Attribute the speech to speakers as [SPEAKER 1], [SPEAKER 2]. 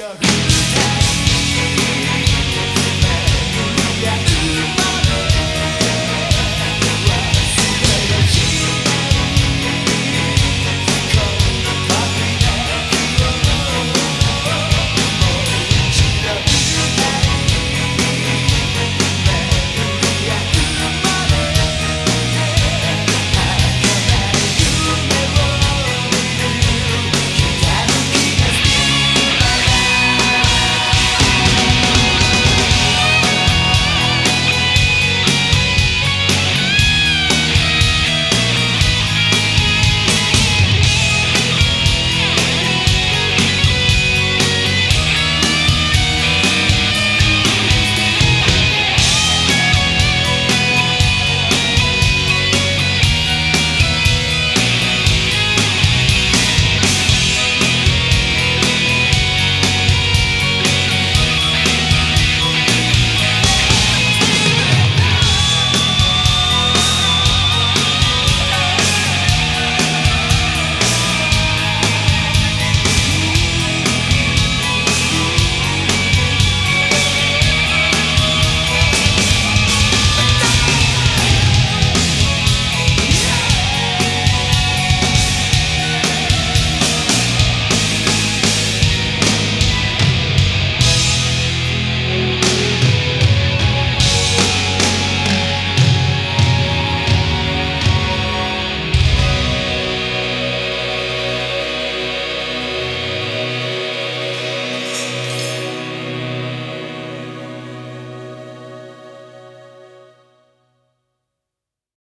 [SPEAKER 1] Peter.